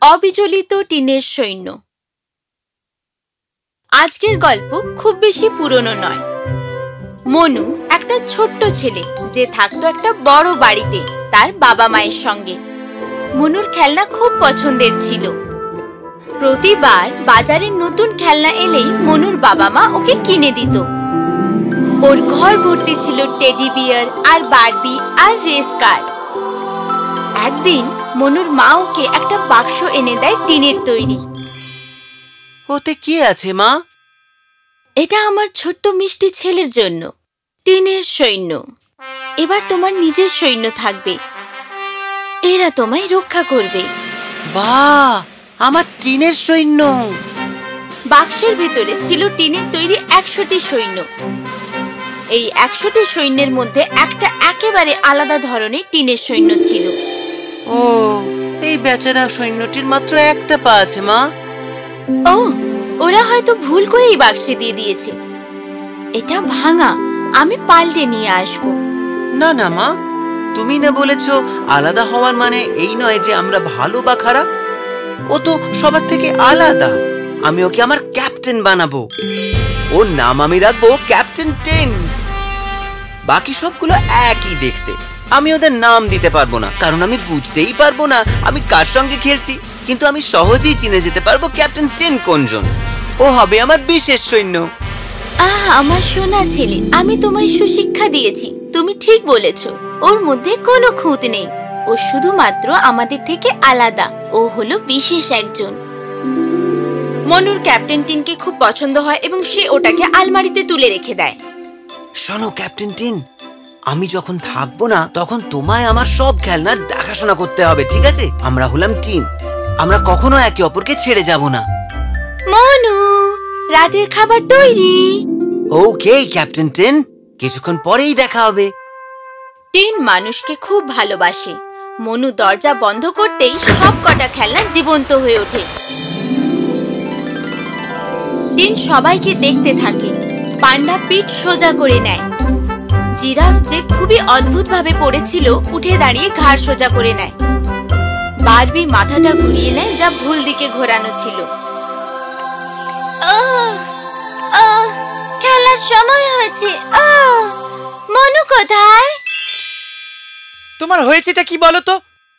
অবিচলিত টিনের সৈন্য। আজকের গল্প খুব বেশি পুরনো নয়। মনু একটা ছোট্ট ছেলে যে থাকতো একটা বড় বাড়িতে তার বাবা মায়ের সঙ্গে। মনুর খেলনা খুব পছন্দের ছিল। প্রতিবার বাজারে নতুন খেলনা এলেই মনুর বাবা মা ওকে কিনে দিত। ওর ঘর ভর্তি ছিল টেডি বিয়ার আর বারবি আর রেস কার। একদিন মনুর মা ওকে একটা বাক্স এনে দেয় টিনের তৈরি। ওতে কি আছে মা? এটা আমার ছোট্ট মিষ্টি ছেলের জন্য টিনের সৈন্য। এবার তোমার নিজের সৈন্য থাকবে। এরা তোমায় রক্ষা করবে। বাহ আমার টিনের সৈন্য। বাক্সের ভেতরে ছিল টিনের তৈরি একশোটি সৈন্য। এই একশোটি সৈন্যের মধ্যে একটা একেবারে আলাদা ধরনের টিনের সৈন্য ছিল। ও এই বেচারা সৈন্যটির মাত্র একটা পা আছে মা। ও ওরা হয়তো ভুল করে এই বাক্সে দিয়ে দিয়েছে। এটা ভাঙা আমি পাল্টে নিয়ে আসব। না না মা তুমি না বলেছ আলাদা হওয়ার মানে এই নয় যে আমরা ভালো বা খারাপ। ও তো সবার থেকে আলাদা। আমি ওকে আমার ক্যাপ্টেন বানাবো। ওর নাম আমি রাখব ক্যাপ্টেন টেন। বাকি সবগুলো একই দেখতে। আমি ওদের নাম দিতে পারব না কারণ আমি বুঝতেই পারব না আমি কার সঙ্গে খেলছি। কিন্তু আমি সহজেই চিনে যেতে পারব ক্যাপ্টেন টেন কোনজন। ও হবে আমার বিশেষ সৈন্য। আহ আমার সোনা ছেলে আমি তোমায় সুশিক্ষা দিয়েছি তুমি ঠিক বলেছ। ওর মধ্যে কোনো খুঁত নেই। ও শুধুমাত্র আমাদের থেকে আলাদা ও হলো বিশেষ একজন। মনুর ক্যাপ্টেন টিনকে খুব পছন্দ হয় এবং সে ওটাকে আলমারিতে তুলে রেখে দেয়। শোনো ক্যাপ্টেন টিন আমি যখন থাকব না তখন তোমায় আমার সব খেলনার দেখাশোনা করতে হবে ঠিক আছে? আমরা হলাম টিম আমরা কখনো একে অপরকে ছেড়ে যাব না। মনু রাতের খাবার তৈরি। ওকে ক্যাপ্টেন টিন কিছুক্ষণ পরেই দেখা হবে। টিন মানুষকে খুব ভালোবাসে। মনু দরজা বন্ধ করতেই সব কটা খেলনা জীবন্ত হয়ে ওঠে। টিন সবাইকে দেখতে থাকে। পান্ডা পিঠ সোজা করে নেয়। জিরাফ যে খুবই অদ্ভুতভাবে পড়েছিল উঠে দাঁড়িয়ে ঘাড় সোজা করে নেয় বারবি মাথাটা ঘুরিয়ে নেয় যা ভুল দিকে ঘোরানো ছিল আহ! আহ! খেলার সময় হয়েছে! মনু কোথায় তোমার হয়েছেটা কি বলো তো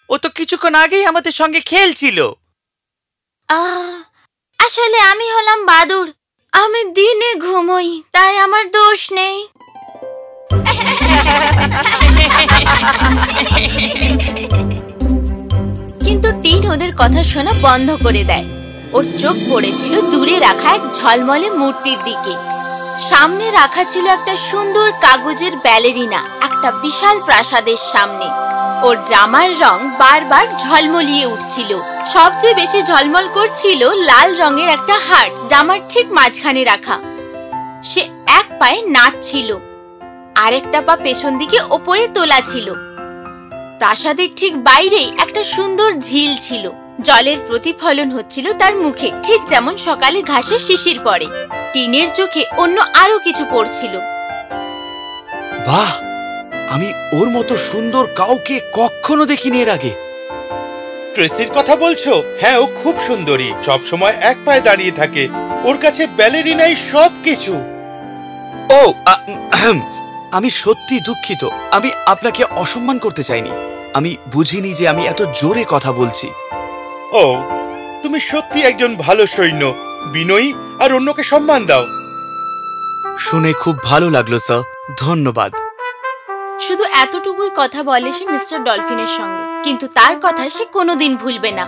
ও তো কিছুক্ষণ আগেই আমাদের সঙ্গে খেলছিল আহ, আসলে আমি হলাম বাদুর আমি দিনে ঘুমোই তাই আমার দোষ নেই কিন্তু টিন ওদের কথা শোনা বন্ধ করে দেয়। ওর চোখ পড়েছিল দূরে রাখা এক ঝলমলে মূর্তির দিকে। সামনে রাখা ছিল একটা সুন্দর কাগজের ব্যালেরিনা, একটা বিশাল প্রাসাদের সামনে। ওর জামার রং বারবার ঝলমলিয়ে উঠছিল। সবচেয়ে বেশি ঝলমল করছিল লাল রঙের একটা হাট জামার ঠিক মাঝখানে রাখা। সে এক পায়ে নাচছিল। আরেকটা পা পেছন দিকে ওপরে তোলা ছিল। প্রাসাদের ঠিক বাইরেই একটা সুন্দর ঝিল ছিল। জলের প্রতিফলন হচ্ছিল তার মুখে ঠিক যেমন সকালে ঘাসে শিশির পড়ে। টিনের চোখে অন্য আরও কিছু পড়ছিল। বাহ! আমি ওর মতো সুন্দর কাউকে কখনো দেখিনি এর আগে। ট্রেসির কথা বলছো? হ্যাঁ ও খুব সুন্দরী। সব সময় এক পায়ে দাঁড়িয়ে থাকে। ওর কাছে ব্যালেরিনাই সব কিছু ও আমি সত্যি দুঃখিত। আমি আপনাকে অসম্মান করতে চাইনি। আমি বুঝিনি যে আমি এত জোরে কথা বলছি। ও তুমি সত্যি একজন ভালো সৈন্য বিনয়ী আর অন্যকে সম্মান দাও। শুনে খুব ভালো লাগল স্যার। ধন্যবাদ। শুধু এতটুকুই কথা বলে সে মিস্টার ডলফিনের সঙ্গে। কিন্তু তার কথা সে কোনোদিন ভুলবে না।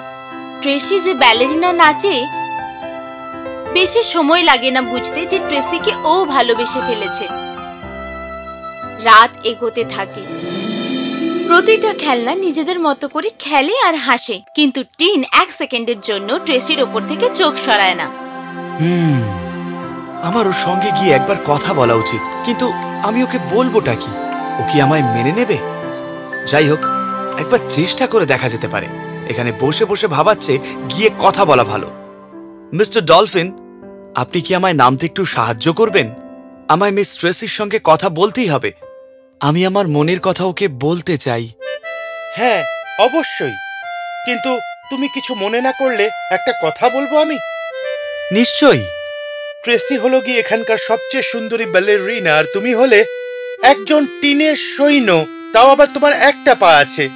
ট্রেসি যে ব্যালেরিনা নাচে বেশি সময় লাগে না বুঝতে যে ট্রেসিকে ও ভালোবেসে ফেলেছে। রাত এগোতে থাকে। প্রতিটা খেলনা নিজেদের মতো করে খেলে আর হাসে, কিন্তু টিন এক সেকেন্ডের জন্য ট্রেসির ওপর থেকে চোখ সরায় না। হুম, আমার ওর সঙ্গে গিয়ে একবার কথা বলা উচিত, কিন্তু আমি ওকে বলবোটা কি? ও কি আমায় মেনে নেবে? যাই হোক, একবার চেষ্টা করে দেখা যেতে পারে। এখানে বসে বসে ভাবাচ্ছে গিয়ে কথা বলা ভালো। মিস্টার ডলফিন, আপনি কি আমায় নামতে একটু সাহায্য করবেন? আমায় মিস ট্রেসির সঙ্গে কথা বলতেই হবে। আমি আমার মনের কথা ওকে বলতে চাই। হ্যাঁ অবশ্যই। কিন্তু তুমি কিছু মনে না করলে একটা কথা বলব আমি? নিশ্চয়ই। ট্রেসি হলো গিয়ে এখানকার সবচেয়ে সুন্দরী ব্যালেরিনা আর তুমি হলে একজন টিনের সৈন্য তাও আবার তোমার একটা পা আছে।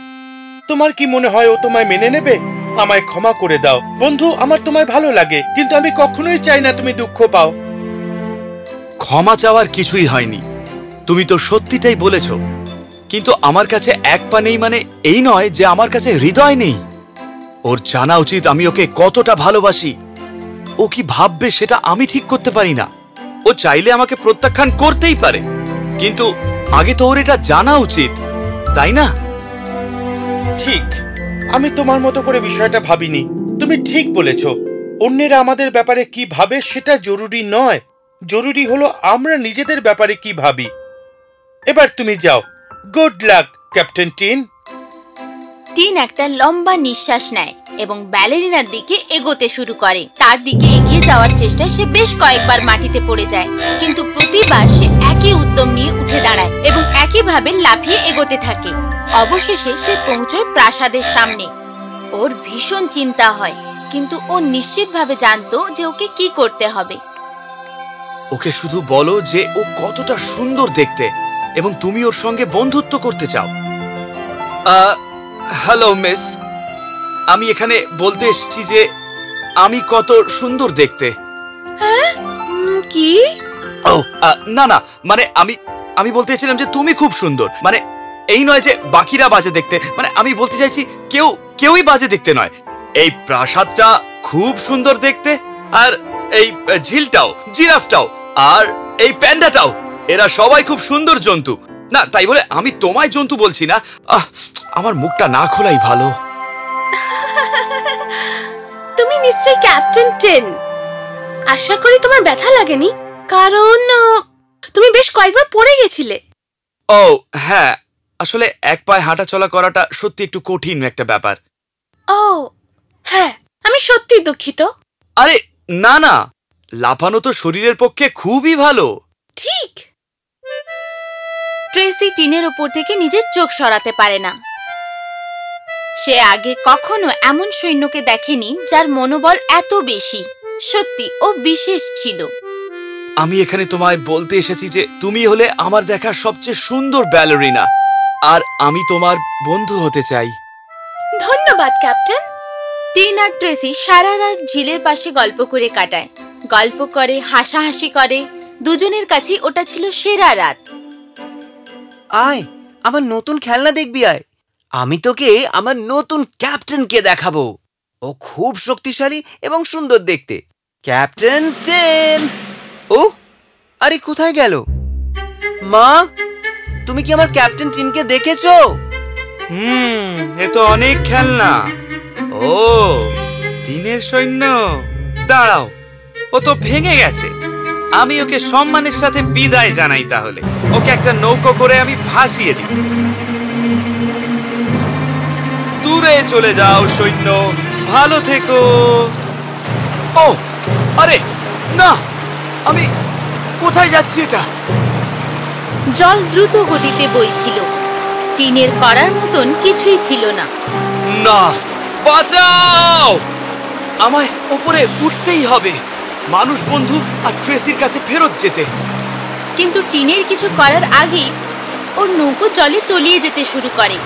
তোমার কি মনে হয় ও তোমায় মেনে নেবে? আমায় ক্ষমা করে দাও। বন্ধু আমার তোমায় ভালো লাগে কিন্তু আমি কখনোই চাই না তুমি দুঃখ পাও। ক্ষমা চাওয়ার কিছুই হয়নি। তুমি তো সত্যিটাই বলেছ। কিন্তু আমার কাছে এক পা নেই মানে এই নয় যে আমার কাছে হৃদয় নেই। ওর জানা উচিত আমি ওকে কতটা ভালোবাসি। ও কি ভাববে সেটা আমি ঠিক করতে পারি না। ও চাইলে আমাকে প্রত্যাখ্যান করতেই পারে। কিন্তু আগে তো ওর এটা জানা উচিত, তাই না? ঠিক। আমি তোমার মতো করে বিষয়টা ভাবিনি। তুমি ঠিক বলেছ। অন্যেরা আমাদের ব্যাপারে কি ভাবে সেটা জরুরি নয়। জরুরি হলো আমরা নিজেদের ব্যাপারে কি ভাবি। এবার তুমি যাও। Good luck captain Tin Tin একটা লম্বা নিঃশ্বাস নেয় এবং ব্যালেরিনার দিকে এগোতে শুরু করে। তার দিকে এগিয়ে যাওয়ার চেষ্টায় সে বেশ কয়েকবার মাটিতে পড়ে যায়। কিন্তু প্রতিবার সে একই উদ্যম নিয়ে উঠে দাঁড়ায় এবং একইভাবে লাফিয়ে এগোতে থাকে। অবশেষে সে পৌঁছয় প্রাসাদের সামনে। ওর ভীষণ চিন্তা হয় কিন্তু ও নিশ্চিতভাবে জানতো যে ওকে কি করতে হবে। ওকে শুধু বলো যে ও কতটা সুন্দর দেখতে। এবং তুমি ওর সঙ্গে বন্ধুত্ব করতে চাও। Hello miss. আমি এখানে বলতে এসেছি যে আমি কত সুন্দর দেখতে। কি? ও আহ, না না মানে আমি আমি বলতে চাইছিলাম যে তুমি খুব সুন্দর। মানে এই নয় যে বাকিরা বাজে দেখতে মানে আমি বলতে চাইছি কেউ কেউই বাজে দেখতে নয়। এই প্রাসাদটা খুব সুন্দর দেখতে আর এই ঝিলটাও জিরাফটাও আর এই প্যান্ডাটাও। এরা সবাই খুব সুন্দর জন্তু। না তাই বলে আমি তোমায় জন্তু বলছি না। আহ, আমার মুখটা না খোলাই ভালো। তুমি নিশ্চয়ই ক্যাপ্টেন টেন। আশা করি তোমার ব্যথা লাগেনি কারণ তুমি বেশ কয়েকবার পড়ে গেছিলে। ও হ্যাঁ আসলে এক পায়ে হাঁটা চলা করাটা সত্যি একটু কঠিন একটা ব্যাপার। ও হ্যাঁ আমি সত্যিই দুঃখিত। আরে না না লাফানো তো শরীরের পক্ষে খুবই ভালো। ঠিক। ট্রেসি টিনের উপর থেকে নিজের চোখ সরাতে পারে না। সে আগে কখনো এমন সৈন্যকে দেখেনি যার মনোবল এত বেশি সত্যি ও বিশেষ ছিল। আমি এখানে তোমায় বলতে এসেছি যে তুমি হলে আমার দেখা সবচেয়ে সুন্দর ব্যালোরিনা আর আমি তোমার বন্ধু হতে চাই। ধন্যবাদ ক্যাপ্টেন। টিন আর ট্রেসি সারা রাত ঝিলের পাশে গল্প করে কাটায়। গল্প করে হাসাহাসি করে দুজনের কাছেই ওটা ছিল সেরা রাত। আয়, আমার নতুন খেলনা দেখবি, আয়। আমি তোকে আমার নতুন ক্যাপ্টেনকে দেখাবো। ও খুব শক্তিশালী এবং সুন্দর দেখতে। Captain ten. ও, আরে কোথায় গেল? মা, তুমি কি আমার ক্যাপ্টেন টিনকে দেখেছ? হুম, এ তো অনেক খেলনা। ও, টিনের সৈন্য। দাঁড়াও, ও তো ভেঙে গেছে। আমি ওকে সম্মানের সাথে বিদায় জানাই তাহলে। ওকে একটা নৌকো করে আমি ভাসিয়ে দিই। দূরে চলে যাও সৈন্য। ভালো থেকো। ও আরে না আমি কোথায় যাচ্ছি এটা? জল দ্রুত গতিতে বইছিল। টিনের করার মতন কিছুই ছিল না। না বাঁচাও! আমায় উপরে উঠতেই হবে। মানুষ বন্ধু আর ট্রেসির কাছে ফেরত যেতে। কিন্তু টিনের কিছু করার আগেই ওর নৌকো জলে তলিয়ে যেতে শুরু করে।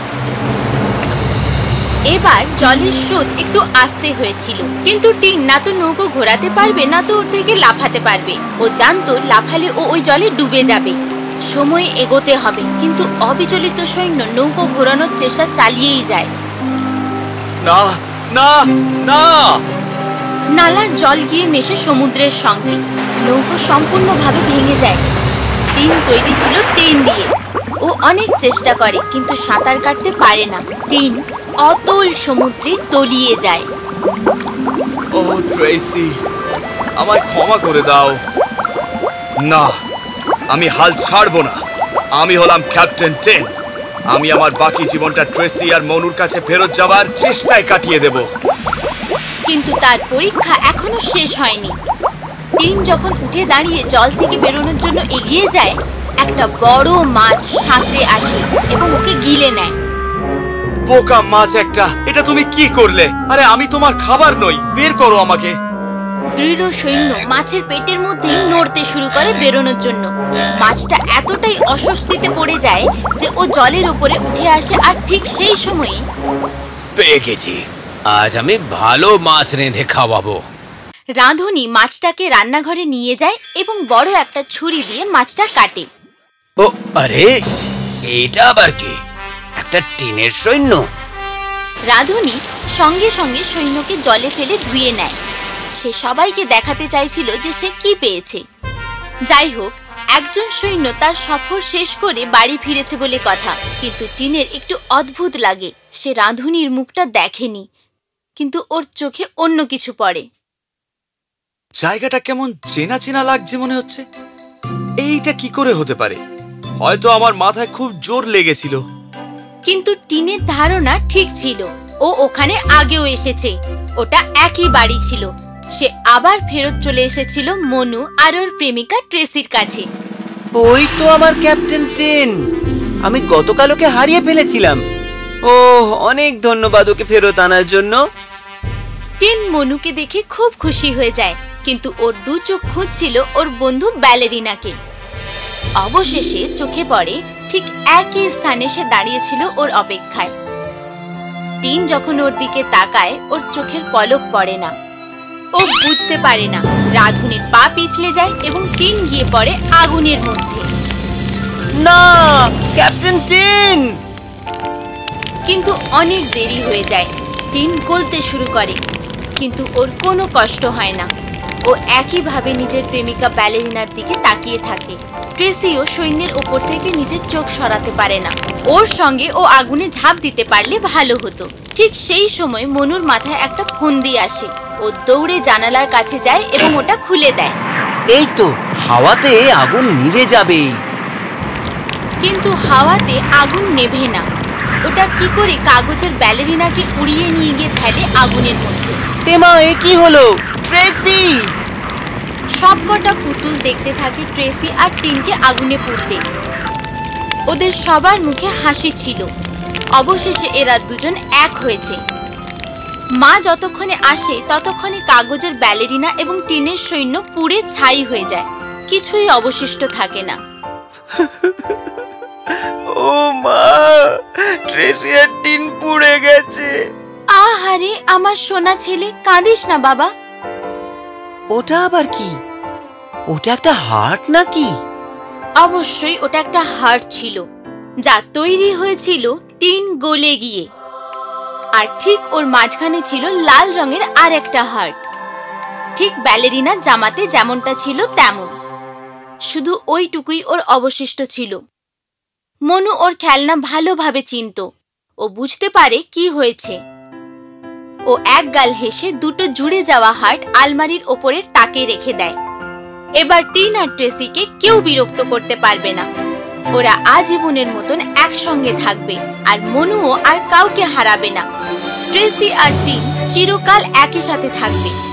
এবার জলের স্রোত একটু আসতে হয়েছিল। কিন্তু টিন না তো নৌকো ঘোরাতে পারবে না তো ওর থেকে লাফাতে পারবে। ও জানতো লাফালে ও ওই জলে ডুবে যাবে। সময় এগোতে হবে কিন্তু অবিচলিত সৈন্য নৌকো ঘোরানোর চেষ্টা চালিয়েই যায়। না না না! নালার জল গিয়ে মেশে সমুদ্রের সঙ্গে। নৌকো সম্পূর্ণভাবে ভেঙে যায়। টিন তৈরি ছিল টিন দিয়ে। ও অনেক চেষ্টা করে, কিন্তু সাঁতার কাটতে পারে না। টিন অতল সমুদ্রে তলিয়ে যায়। ও, ট্রেসি, আমায় ক্ষমা করে দাও। না, আমি হাল ছাড়বো না। আমি হলাম ক্যাপ্টেন টেন। আমি আমার বাকি জীবনটা ট্রেসি আর মনুর কাছে ফেরত যাবার চেষ্টায় কাটিয়ে দেব। কিন্তু তার পরীক্ষা এখনও শেষ হয়নি। টিন যখন উঠে দাঁড়িয়ে জল থেকে বেরোনোর জন্য এগিয়ে যায় একটা বড় মাছ সাঁতরে আসে এবং ওকে গিলে নেয়। বোকা মাছ একটা এটা তুমি কি করলে? আরে আমি তোমার খাবার নই বের করো আমাকে। দৃঢ় সৈন্য মাছের পেটের মধ্যেই নড়তে শুরু করে বেরোনোর জন্য। মাছটা এতটাই অস্বস্তিতে পড়ে যায় যে ও জলের উপরে উঠে আসে আর ঠিক সেই সময়ই পেয়ে গেছি। আজ আমি ভালো মাছ রেঁধে খাওয়াবো। রাঁধুনি মাছটাকে রান্নাঘরে নিয়ে যায় এবং বড় একটা ছুরি দিয়ে মাছটা কাটে। ও আরে এটা আবার কি? একটা টিনের সৈন্য। রাঁধুনি সঙ্গে সঙ্গে সৈন্যকে জলে ফেলে ধুয়ে নেয়। সে সবাইকে দেখাতে চাইছিল যে সে কি পেয়েছে। যাই হোক একজন সৈন্য তার সফর শেষ করে বাড়ি ফিরেছে বলে কথা কিন্তু টিনের একটু অদ্ভুত লাগে। সে রাঁধুনির মুখটা দেখেনি। কিন্তু ওর চোখে অন্য কিছু পড়ে। জায়গাটা কেমন চেনা চেনা লাগছে মনে হচ্ছে। এইটা কি করে হতে পারে? হয়তো আমার মাথায় খুব জোর লেগেছিল। কিন্তু টিনের ধারণা ঠিক ছিল। ও ওখানে আগেও এসেছে। ওটা একই বাড়ি ছিল। সে আবার ফেরত চলে এসেছিল মনু আর ওর প্রেমিকা ট্রেসির কাছে। ওই তো আমার ক্যাপ্টেন টেন। আমি গতকাল ওকে হারিয়ে ফেলেছিলাম। ও অনেক ধন্যবাদ ওকে ফেরত আনার জন্য। টিন মনুকে দেখে খুব খুশি হয়ে যায় কিন্তু ওর দু চোখ খুঁজছিল ওর বন্ধু ব্যালেরিনাকে। অবশেষে চোখে পড়ে ঠিক একই স্থানে সে দাঁড়িয়েছিল ওর অপেক্ষায়। টিন যখন ওর দিকে তাকায় ওর চোখের পলক পড়ে না। ও বুঝতে পারে না রাধুনির পা পিছলে যায় এবং টিন গিয়ে পড়ে আগুনের মধ্যে। না ক্যাপ্টেন টেন! কিন্তু অনেক দেরি হয়ে যায়। টিন গলতে শুরু করে। কিন্তু ওর কোনো কষ্ট হয় না। ও একইভাবে নিজের প্রেমিকা ব্যালেরিনার দিকে তাকিয়ে থাকে। ট্রেসিও সৈন্যের ওপর থেকে নিজের চোখ সরাতে পারে না। ওর সঙ্গে ও আগুনে ঝাঁপ দিতে পারলে ভালো হতো। ঠিক সেই সময় মনুর মাথায় একটা ফন্দি আসে। ও দৌড়ে জানালার কাছে যায় এবং ওটা খুলে দেয়। এই তো হাওয়াতে আগুন নিভে যাবে কিন্তু হাওয়াতে আগুন নেভে না। ওটা কি করে কাগজের ব্যালেরিনাকে উড়িয়ে নিয়ে গিয়ে ফেলে আগুনের মধ্যে? তেমা এ কি হলো? ট্রেসি! সবকটা পুতুল দেখতে থাকে ট্রেসি আর টিনকে আগুনে পুড়তে। ওদের সবার মুখে হাসি ছিল। অবশেষে এরা দুজন এক হয়েছে। মা যতক্ষণে আসে ততক্ষণে কাগজের ব্যালেরিনা এবং টিনের সৈন্য পুড়ে ছাই হয়ে যায়। কিছুই অবশিষ্ট থাকে না। ও মা ট্রেসি আর টিন পুড়ে গেছে। আহারে আমার সোনা ছেলে কাঁদিস না বাবা। ওটা আবার কি? ওটা একটা হার্ট নাকি? অবশ্যই ওটা একটা হার্ট ছিল যা তৈরি হয়েছিল টিন গলে গিয়ে। আর ঠিক ওর মাঝখানে ছিল লাল রঙের আর একটা হার্ট। ঠিক ব্যালেরিনার জামাতে যেমনটা ছিল তেমন। শুধু ওইটুকুই ওর অবশিষ্ট ছিল। মনু ওর খেলনা ভালোভাবে চিনত। ও বুঝতে পারে কি হয়েছে। ও এক গাল হেসে দুটো জুড়ে যাওয়া হার্ট আলমারির ওপরের তাকে রেখে দেয়। এবার টিন আর ট্রেসিকে কেউ বিরক্ত করতে পারবে না। ওরা আজীবনের মতন একসঙ্গে থাকবে আর মনুও আর কাউকে হারাবে না। ট্রেসি আর টিন চিরকাল একই সাথে থাকবে।